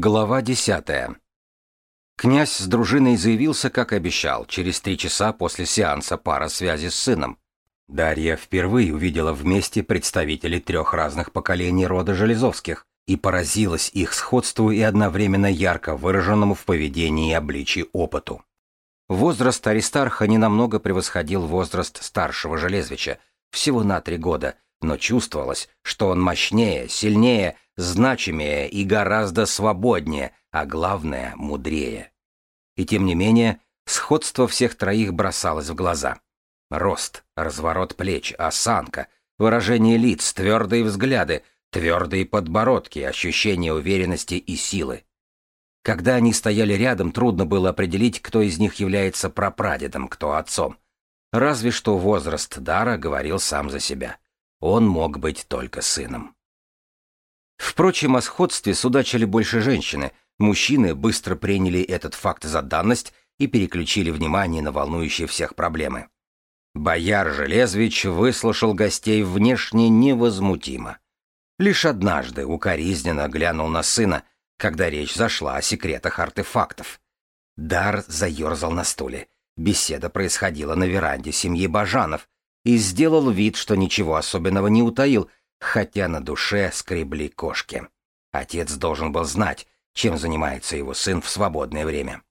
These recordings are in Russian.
Глава десятая. Князь с дружиной заявился, как обещал, через три часа после сеанса пара связи с сыном. Дарья впервые увидела вместе представителей трех разных поколений рода Железовских и поразилась их сходству и одновременно ярко выраженному в поведении и обличии опыту. Возраст Аристарха ненамного превосходил возраст старшего Железвича, всего на три года, но чувствовалось, что он мощнее, сильнее, значимее и гораздо свободнее, а главное, мудрее. И тем не менее, сходство всех троих бросалось в глаза. Рост, разворот плеч, осанка, выражение лиц, твердые взгляды, твердые подбородки, ощущение уверенности и силы. Когда они стояли рядом, трудно было определить, кто из них является прапрадедом, кто отцом. Разве что возраст Дара говорил сам за себя. Он мог быть только сыном. Впрочем, о сходстве судачили больше женщины. Мужчины быстро приняли этот факт за данность и переключили внимание на волнующие всех проблемы. Бояр Железвич выслушал гостей внешне невозмутимо. Лишь однажды укоризненно глянул на сына, когда речь зашла о секретах артефактов. Дар заерзал на стуле. Беседа происходила на веранде семьи Бажанов, и сделал вид, что ничего особенного не утаил, хотя на душе скребли кошки. Отец должен был знать, чем занимается его сын в свободное время.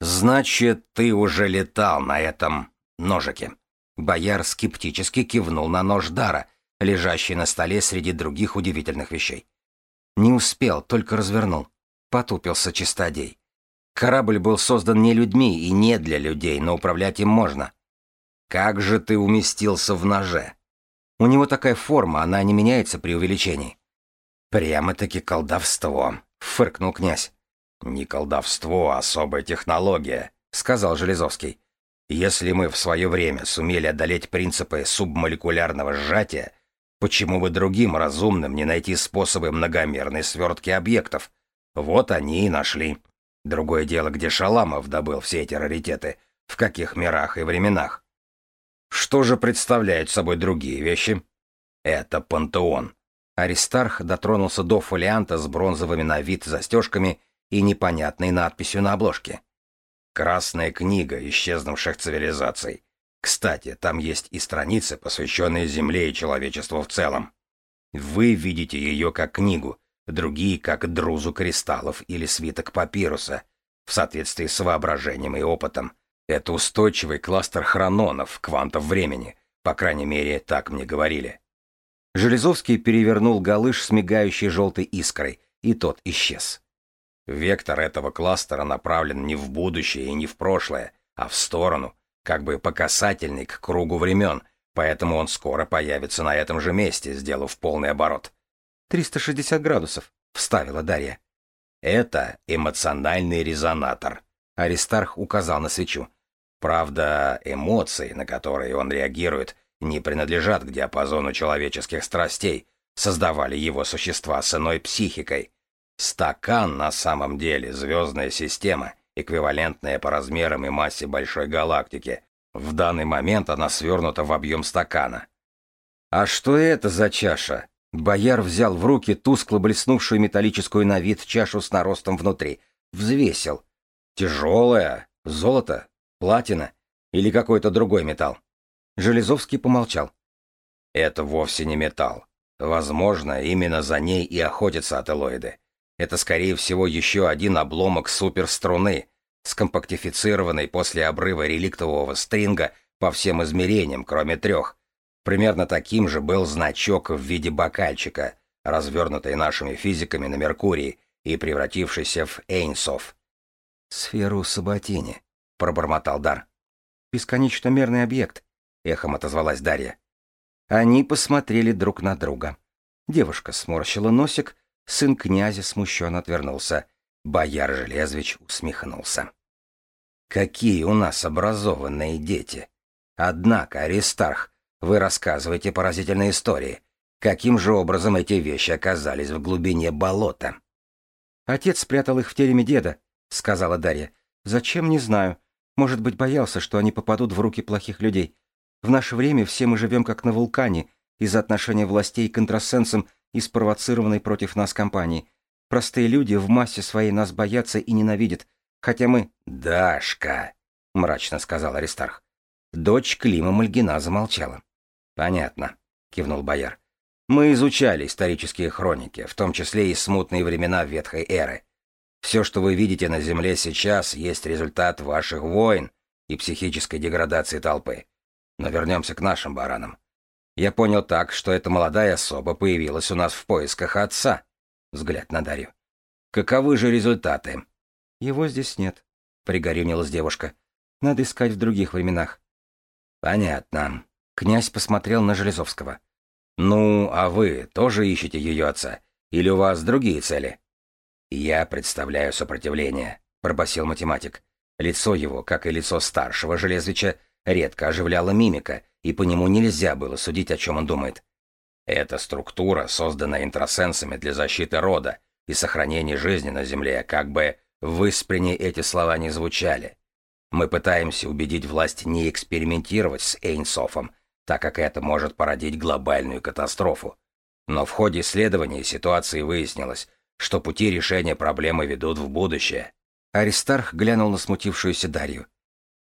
«Значит, ты уже летал на этом ножике». Бояр скептически кивнул на нож Дара, лежащий на столе среди других удивительных вещей. Не успел, только развернул. Потупился чистодей. Корабль был создан не людьми и не для людей, но управлять им можно. Как же ты уместился в ноже? У него такая форма, она не меняется при увеличении. Прямо-таки колдовство, фыркнул князь. Не колдовство, а особая технология, сказал Железовский. Если мы в свое время сумели одолеть принципы субмолекулярного сжатия, почему бы другим разумным не найти способы многомерной свертки объектов? Вот они и нашли. Другое дело, где Шаламов добыл все эти раритеты, в каких мирах и временах. Что же представляют собой другие вещи? Это пантеон. Аристарх дотронулся до фолианта с бронзовыми на вид застежками и непонятной надписью на обложке. Красная книга исчезнувших цивилизаций. Кстати, там есть и страницы, посвященные Земле и человечеству в целом. Вы видите ее как книгу, другие как друзу кристаллов или свиток папируса, в соответствии с воображением и опытом. Это устойчивый кластер хрононов, квантов времени, по крайней мере, так мне говорили. Железовский перевернул галыш с мигающей желтой искрой, и тот исчез. Вектор этого кластера направлен не в будущее и не в прошлое, а в сторону, как бы по касательной к кругу времен, поэтому он скоро появится на этом же месте, сделав полный оборот. «360 градусов», — вставила Дарья. «Это эмоциональный резонатор», — Аристарх указал на свечу. «Правда, эмоции, на которые он реагирует, не принадлежат к диапазону человеческих страстей, создавали его существа с иной психикой. Стакан на самом деле звездная система, эквивалентная по размерам и массе большой галактики. В данный момент она свернута в объем стакана. А что это за чаша? Бояр взял в руки тускло блеснувшую металлическую на вид чашу с наростом внутри. Взвесил. Тяжелая? Золото? Платина? Или какой-то другой металл? Железовский помолчал. Это вовсе не металл. Возможно, именно за ней и охотятся ателоиды. Это, скорее всего, еще один обломок суперструны, скомпактифицированный после обрыва реликтового стринга по всем измерениям, кроме трех. Примерно таким же был значок в виде бокальчика, развернутый нашими физиками на Меркурии и превратившийся в Эйнсов. «Сферу Саботини», — пробормотал Дар. «Бесконечно мерный объект», — эхом отозвалась Дарья. Они посмотрели друг на друга. Девушка сморщила носик, Сын князя смущенно отвернулся. Бояр Железвич усмехнулся. «Какие у нас образованные дети! Однако, Аристарх, вы рассказываете поразительные истории. Каким же образом эти вещи оказались в глубине болота?» «Отец спрятал их в тереме деда», — сказала Дарья. «Зачем, не знаю. Может быть, боялся, что они попадут в руки плохих людей. В наше время все мы живем как на вулкане, из-за отношения властей к контрасенсам и спровоцированной против нас кампании. Простые люди в массе своей нас боятся и ненавидят, хотя мы... «Дашка!» — мрачно сказал Аристарх. Дочь Клима Мальгина замолчала. «Понятно», — кивнул бояр. «Мы изучали исторические хроники, в том числе и смутные времена Ветхой Эры. Все, что вы видите на Земле сейчас, есть результат ваших войн и психической деградации толпы. Но вернемся к нашим баранам. Я понял так, что эта молодая особа появилась у нас в поисках отца. Взгляд на Дарью. Каковы же результаты? Его здесь нет, пригорюнилась девушка. Надо искать в других временах. Понятно. Князь посмотрел на Железовского. Ну, а вы тоже ищете ее отца? Или у вас другие цели? Я представляю сопротивление, пробасил математик. Лицо его, как и лицо старшего Железвича, редко оживляла мимика, и по нему нельзя было судить, о чем он думает. Эта структура создана интросенсами для защиты рода и сохранения жизни на Земле, как бы в Исприне эти слова не звучали. Мы пытаемся убедить власть не экспериментировать с Эйнсофом, так как это может породить глобальную катастрофу. Но в ходе исследования ситуации выяснилось, что пути решения проблемы ведут в будущее. Аристарх глянул на смутившуюся Дарью.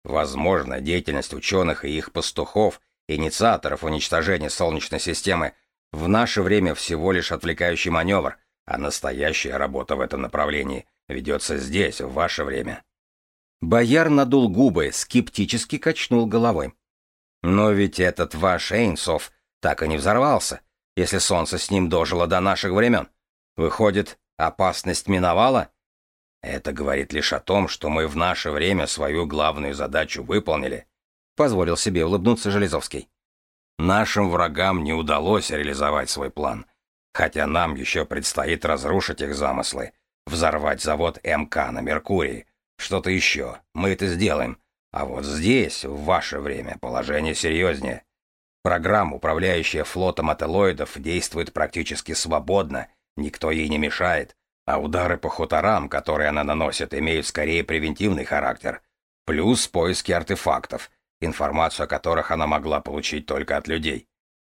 Возможно, деятельность ученых и их пастухов, инициаторов уничтожения Солнечной системы, в наше время всего лишь отвлекающий маневр, а настоящая работа в этом направлении ведется здесь, в ваше время. Бояр надул губы, скептически качнул головой. Но ведь этот ваш Эйнсов так и не взорвался, если солнце с ним дожило до наших времен. Выходит, опасность миновала? Это говорит лишь о том, что мы в наше время свою главную задачу выполнили, позволил себе улыбнуться Железовский. Нашим врагам не удалось реализовать свой план, хотя нам еще предстоит разрушить их замыслы, взорвать завод МК на Меркурии, что-то еще, мы это сделаем. А вот здесь, в ваше время, положение серьезнее. Программа, управляющая флотом ателоидов, действует практически свободно, никто ей не мешает, а удары по хуторам, которые она наносит, имеют скорее превентивный характер. Плюс поиски артефактов, информацию о которых она могла получить только от людей.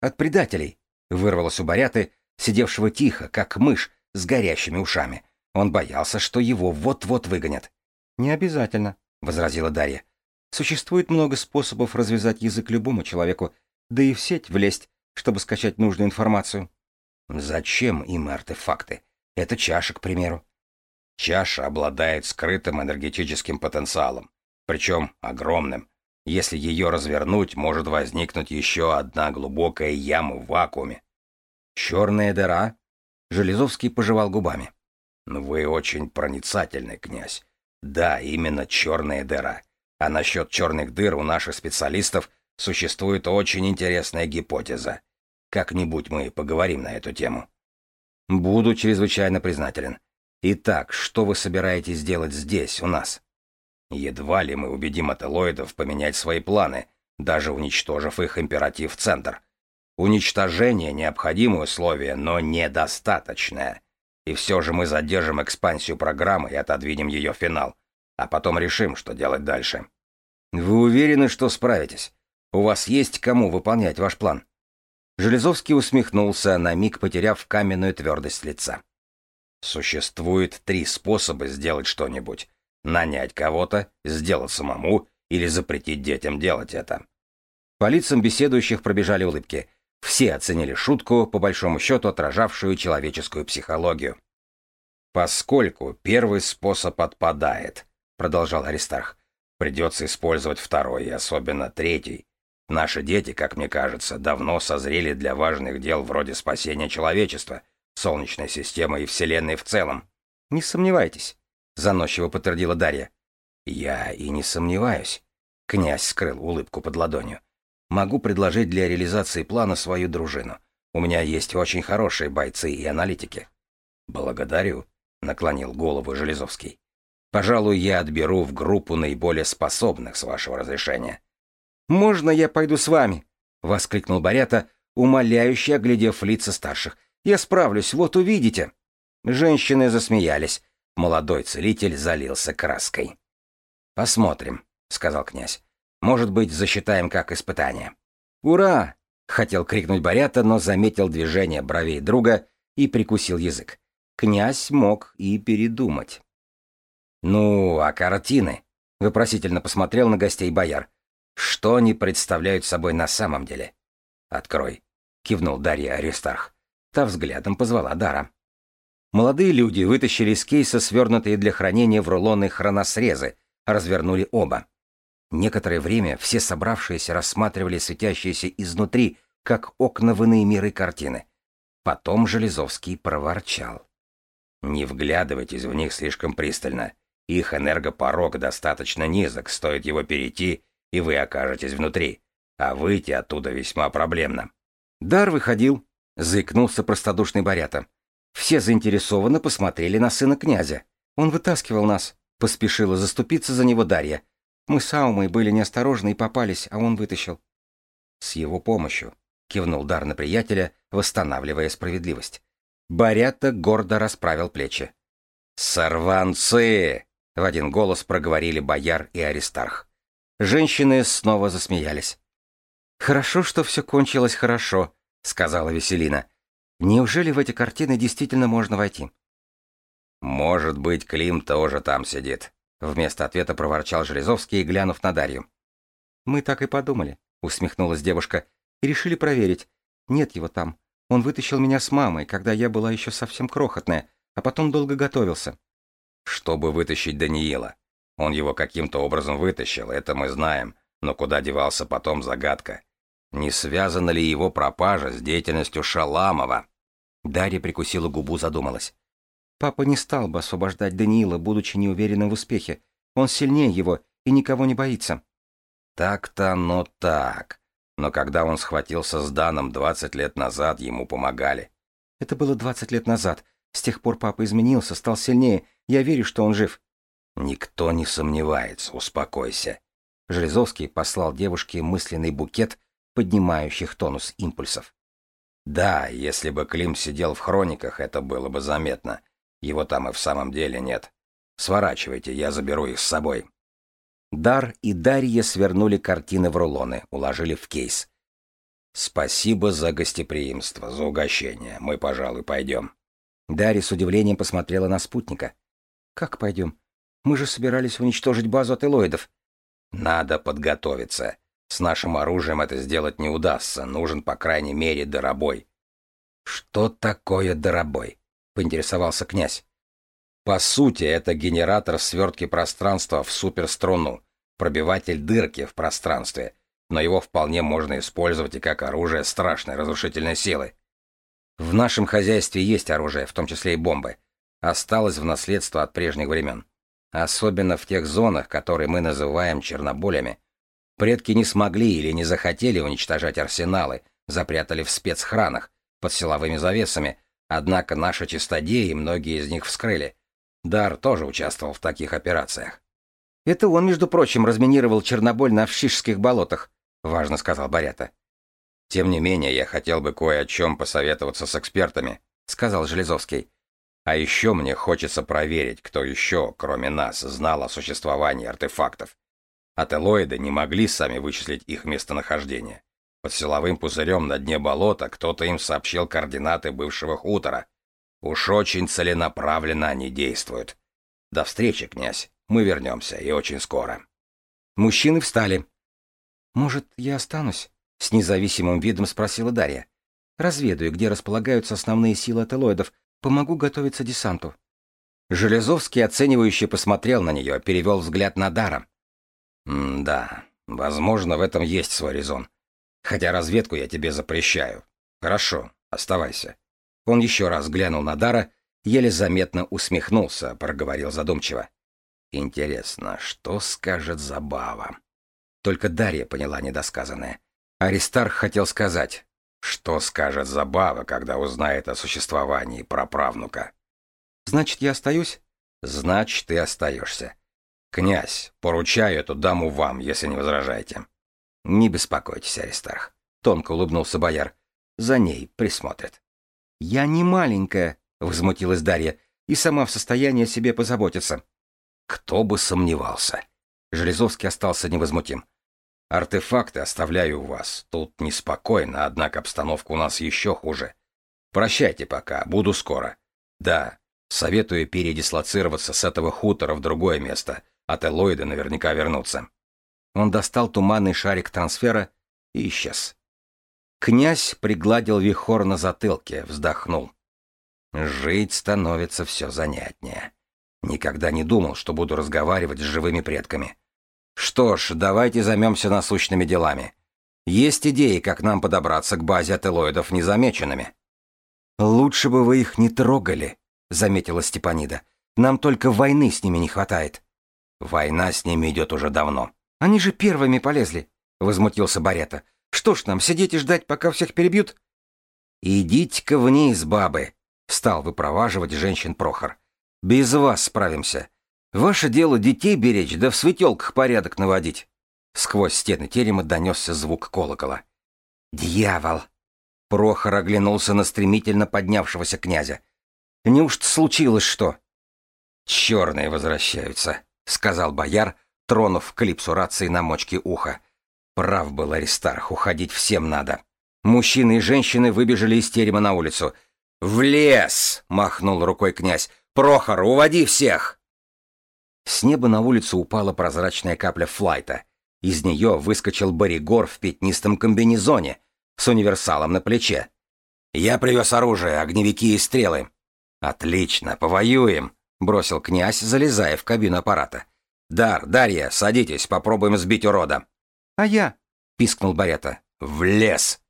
«От предателей», — вырвалось у Баряты, сидевшего тихо, как мышь, с горящими ушами. Он боялся, что его вот-вот выгонят. «Не обязательно», — возразила Дарья. «Существует много способов развязать язык любому человеку, да и в сеть влезть, чтобы скачать нужную информацию». «Зачем им артефакты? Это чаша, к примеру». Чаша обладает скрытым энергетическим потенциалом, причем огромным. Если ее развернуть, может возникнуть еще одна глубокая яма в вакууме. «Черная дыра?» Железовский пожевал губами. «Вы очень проницательный, князь. Да, именно черная дыра. А насчет черных дыр у наших специалистов существует очень интересная гипотеза. Как-нибудь мы поговорим на эту тему. Буду чрезвычайно признателен. Итак, что вы собираетесь делать здесь, у нас? Едва ли мы убедим ателоидов поменять свои планы, даже уничтожив их императив-центр. Уничтожение — необходимое условие, но недостаточное. И все же мы задержим экспансию программы и отодвинем ее финал, а потом решим, что делать дальше. Вы уверены, что справитесь? У вас есть кому выполнять ваш план? Железовский усмехнулся, на миг потеряв каменную твердость лица. Существует три способа сделать что-нибудь. Нанять кого-то, сделать самому или запретить детям делать это. По лицам беседующих пробежали улыбки — все оценили шутку, по большому счету отражавшую человеческую психологию. «Поскольку первый способ отпадает», — продолжал Аристарх, — «придется использовать второй, и особенно третий. Наши дети, как мне кажется, давно созрели для важных дел вроде спасения человечества, Солнечной системы и Вселенной в целом». «Не сомневайтесь», — заносчиво подтвердила Дарья. «Я и не сомневаюсь», — князь скрыл улыбку под ладонью. Могу предложить для реализации плана свою дружину. У меня есть очень хорошие бойцы и аналитики. Благодарю, наклонил голову Железовский. Пожалуй, я отберу в группу наиболее способных с вашего разрешения. Можно я пойду с вами? воскликнул Борята, умоляюще оглядев лица старших. Я справлюсь, вот увидите. Женщины засмеялись. Молодой целитель залился краской. Посмотрим, сказал князь. Может быть, засчитаем как испытание. «Ура!» — хотел крикнуть Борята, но заметил движение бровей друга и прикусил язык. князь мог и передумать. «Ну, а картины?» — вопросительно посмотрел на гостей бояр. «Что они представляют собой на самом деле?» «Открой», — кивнул Дарья Аристарх. Та взглядом позвала Дара. Молодые люди вытащили из кейса свернутые для хранения в рулоны хроносрезы, развернули оба. Некоторое время все собравшиеся рассматривали светящиеся изнутри, как окна в иные миры картины. Потом Железовский проворчал. «Не вглядывайтесь в них слишком пристально. Их энергопорог достаточно низок, стоит его перейти, и вы окажетесь внутри. А выйти оттуда весьма проблемно». Дар выходил, заикнулся простодушный Борята. Все заинтересованно посмотрели на сына князя. Он вытаскивал нас. Поспешила заступиться за него Дарья. Мы с Аумой были неосторожны и попались, а он вытащил. С его помощью, кивнул Дар на приятеля, восстанавливая справедливость. Борята гордо расправил плечи. «Сорванцы!» — в один голос проговорили бояр и аристарх. Женщины снова засмеялись. «Хорошо, что все кончилось хорошо», — сказала Веселина. «Неужели в эти картины действительно можно войти?» «Может быть, Клим тоже там сидит», — вместо ответа проворчал Железовский, глянув на Дарью. «Мы так и подумали», — усмехнулась девушка, — «и решили проверить. Нет его там. Он вытащил меня с мамой, когда я была еще совсем крохотная, а потом долго готовился». «Чтобы вытащить Даниила. Он его каким-то образом вытащил, это мы знаем, но куда девался потом загадка. Не связана ли его пропажа с деятельностью Шаламова?» Дарья прикусила губу, задумалась. Папа не стал бы освобождать Даниила, будучи неуверенным в успехе. Он сильнее его и никого не боится. Так-то, но так. Но когда он схватился с Даном 20 лет назад, ему помогали. Это было 20 лет назад. С тех пор папа изменился, стал сильнее. Я верю, что он жив. Никто не сомневается, успокойся. Железовский послал девушке мысленный букет, поднимающих тонус импульсов. Да, если бы Клим сидел в хрониках, это было бы заметно. Его там и в самом деле нет. Сворачивайте, я заберу их с собой. Дар и Дарья свернули картины в рулоны, уложили в кейс. Спасибо за гостеприимство, за угощение. Мы, пожалуй, пойдем. Дарья с удивлением посмотрела на спутника. Как пойдем? Мы же собирались уничтожить базу ателоидов. Надо подготовиться. С нашим оружием это сделать не удастся. Нужен, по крайней мере, дыробой. Что такое дыробой? — поинтересовался князь. По сути, это генератор свертки пространства в суперструну, пробиватель дырки в пространстве, но его вполне можно использовать и как оружие страшной разрушительной силы. В нашем хозяйстве есть оружие, в том числе и бомбы. Осталось в наследство от прежних времен. Особенно в тех зонах, которые мы называем черноболями. Предки не смогли или не захотели уничтожать арсеналы, запрятали в спецхранах, под силовыми завесами, Однако наши чистодеи многие из них вскрыли. Дар тоже участвовал в таких операциях. «Это он, между прочим, разминировал Черноболь на Вшишских болотах», — важно сказал Борята. «Тем не менее, я хотел бы кое о чем посоветоваться с экспертами», — сказал Железовский. «А еще мне хочется проверить, кто еще, кроме нас, знал о существовании артефактов. Ателоиды не могли сами вычислить их местонахождение. Под силовым пузырем на дне болота кто-то им сообщил координаты бывшего хутора. Уж очень целенаправленно они действуют. До встречи, князь. Мы вернемся, и очень скоро. Мужчины встали. «Может, я останусь?» — с независимым видом спросила Дарья. «Разведаю, где располагаются основные силы ателоидов. Помогу готовиться десанту». Железовский оценивающе посмотрел на нее, перевел взгляд на Дара. «Да, возможно, в этом есть свой резон. Хотя разведку я тебе запрещаю. Хорошо, оставайся. Он еще раз глянул на Дара, еле заметно усмехнулся, проговорил задумчиво. Интересно, что скажет Забава? Только Дарья поняла недосказанное. Аристарх хотел сказать, что скажет Забава, когда узнает о существовании праправнука. Значит, я остаюсь? Значит, ты остаешься. Князь, поручаю эту даму вам, если не возражаете. «Не беспокойтесь, Аристарх», — тонко улыбнулся бояр. «За ней присмотрят». «Я не маленькая», — возмутилась Дарья, «и сама в состоянии о себе позаботиться». «Кто бы сомневался». Железовский остался невозмутим. «Артефакты оставляю у вас. Тут неспокойно, однако обстановка у нас еще хуже. Прощайте пока, буду скоро. Да, Советую передислоцироваться с этого хутора в другое место, а телоиды наверняка вернутся. Он достал туманный шарик трансфера и исчез. Князь пригладил вихор на затылке, вздохнул. Жить становится все занятнее. Никогда не думал, что буду разговаривать с живыми предками. Что ж, давайте займемся насущными делами. Есть идеи, как нам подобраться к базе ателоидов незамеченными. Лучше бы вы их не трогали, заметила Степанида. Нам только войны с ними не хватает. Война с ними идет уже давно. Они же первыми полезли, возмутился Барета. Что ж нам, сидеть и ждать, пока всех перебьют? Идите-ка вниз, бабы, стал выпроваживать женщин Прохор. Без вас справимся. Ваше дело детей беречь, да в светелках порядок наводить. Сквозь стены терема донесся звук колокола. «Дьявол!» Прохор оглянулся на стремительно поднявшегося князя. «Неужто случилось что?» «Черные возвращаются», — сказал бояр, тронув клипсу рации на мочке уха. Прав был Аристарх, уходить всем надо. Мужчины и женщины выбежали из терема на улицу. «В лес!» — махнул рукой князь. «Прохор, уводи всех!» С неба на улицу упала прозрачная капля флайта. Из нее выскочил Боригор в пятнистом комбинезоне с универсалом на плече. «Я привез оружие, огневики и стрелы». «Отлично, повоюем», — бросил князь, залезая в кабину аппарата. «Дар, Дарья, садитесь, попробуем сбить урода». «А я?» — пискнул Барета. «В лес!»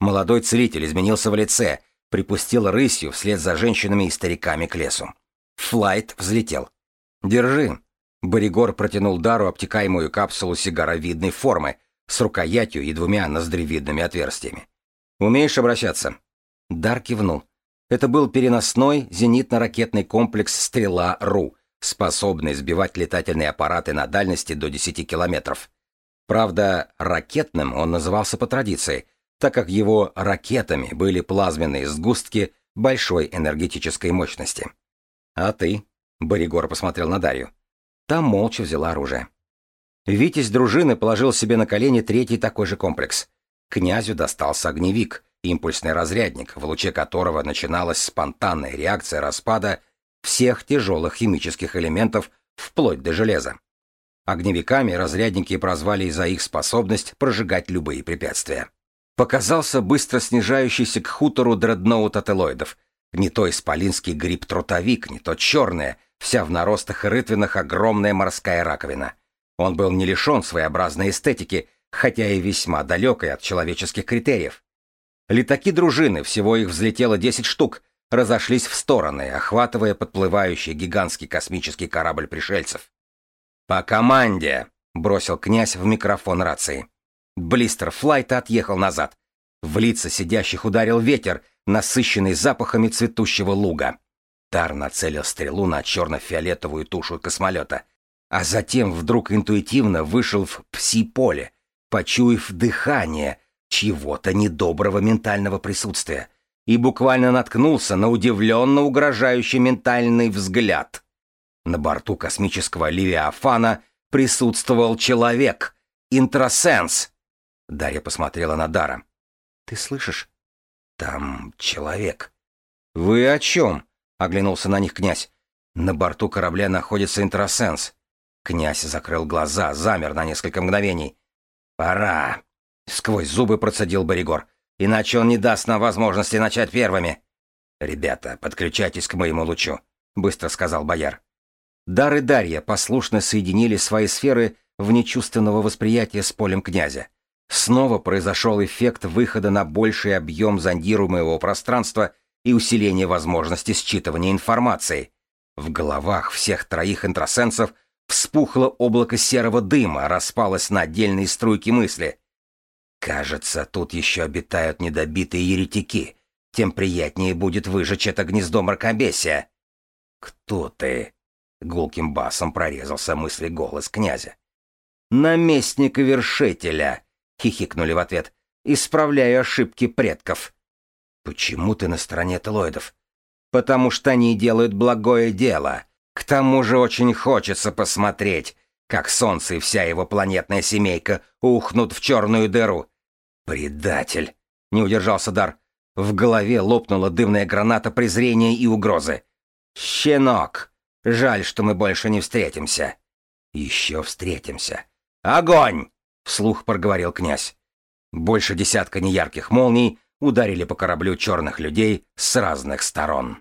Молодой целитель изменился в лице, припустил рысью вслед за женщинами и стариками к лесу. Флайт взлетел. «Держи». Боригор протянул Дару обтекаемую капсулу сигаровидной формы с рукоятью и двумя ноздревидными отверстиями. «Умеешь обращаться?» Дар кивнул. Это был переносной зенитно-ракетный комплекс «Стрела-РУ», способный сбивать летательные аппараты на дальности до 10 километров. Правда, ракетным он назывался по традиции, так как его ракетами были плазменные сгустки большой энергетической мощности. «А ты?» — Боригор посмотрел на Дарью. Та молча взяла оружие. Витязь дружины положил себе на колени третий такой же комплекс. Князю достался огневик, импульсный разрядник, в луче которого начиналась спонтанная реакция распада всех тяжелых химических элементов вплоть до железа. Огневиками разрядники прозвали из-за их способность прожигать любые препятствия. Показался быстро снижающийся к хутору дредноут ателоидов. Не то исполинский гриб-трутовик, не то черная, вся в наростах и рытвинах огромная морская раковина. Он был не лишен своеобразной эстетики, хотя и весьма далекой от человеческих критериев. Летаки дружины, всего их взлетело 10 штук, разошлись в стороны, охватывая подплывающий гигантский космический корабль пришельцев. «По команде!» — бросил князь в микрофон рации. Блистер флайта отъехал назад. В лица сидящих ударил ветер, насыщенный запахами цветущего луга. Тар нацелил стрелу на черно-фиолетовую тушу космолета, а затем вдруг интуитивно вышел в пси-поле, почуяв дыхание чьего-то недоброго ментального присутствия, и буквально наткнулся на удивленно угрожающий ментальный взгляд. На борту космического Левиафана присутствовал человек, интросенс. Дарья посмотрела на Дара. «Ты слышишь? Там человек». «Вы о чем?» — оглянулся на них князь. «На борту корабля находится интросенс». Князь закрыл глаза, замер на несколько мгновений. «Пора!» — сквозь зубы процедил Боригор. «Иначе он не даст нам возможности начать первыми». «Ребята, подключайтесь к моему лучу», — быстро сказал бояр. Дар и Дарья послушно соединили свои сферы вне чувственного восприятия с полем князя. Снова произошел эффект выхода на больший объем зондируемого пространства и усиление возможности считывания информации. В головах всех троих интросенсов вспухло облако серого дыма, распалось на отдельные струйки мысли. Кажется, тут еще обитают недобитые еретики. Тем приятнее будет выжечь это гнездо мракобесия. «Кто ты?» Гулким басом прорезался мысли голос князя. «Наместник вершителя!» — хихикнули в ответ. «Исправляю ошибки предков». «Почему ты на стороне телоидов?» «Потому что они делают благое дело. К тому же очень хочется посмотреть, как Солнце и вся его планетная семейка ухнут в черную дыру». «Предатель!» — не удержался Дар. В голове лопнула дымная граната презрения и угрозы. «Щенок! Жаль, что мы больше не встретимся». «Еще встретимся». «Огонь!» — вслух проговорил князь. Больше десятка неярких молний ударили по кораблю черных людей с разных сторон.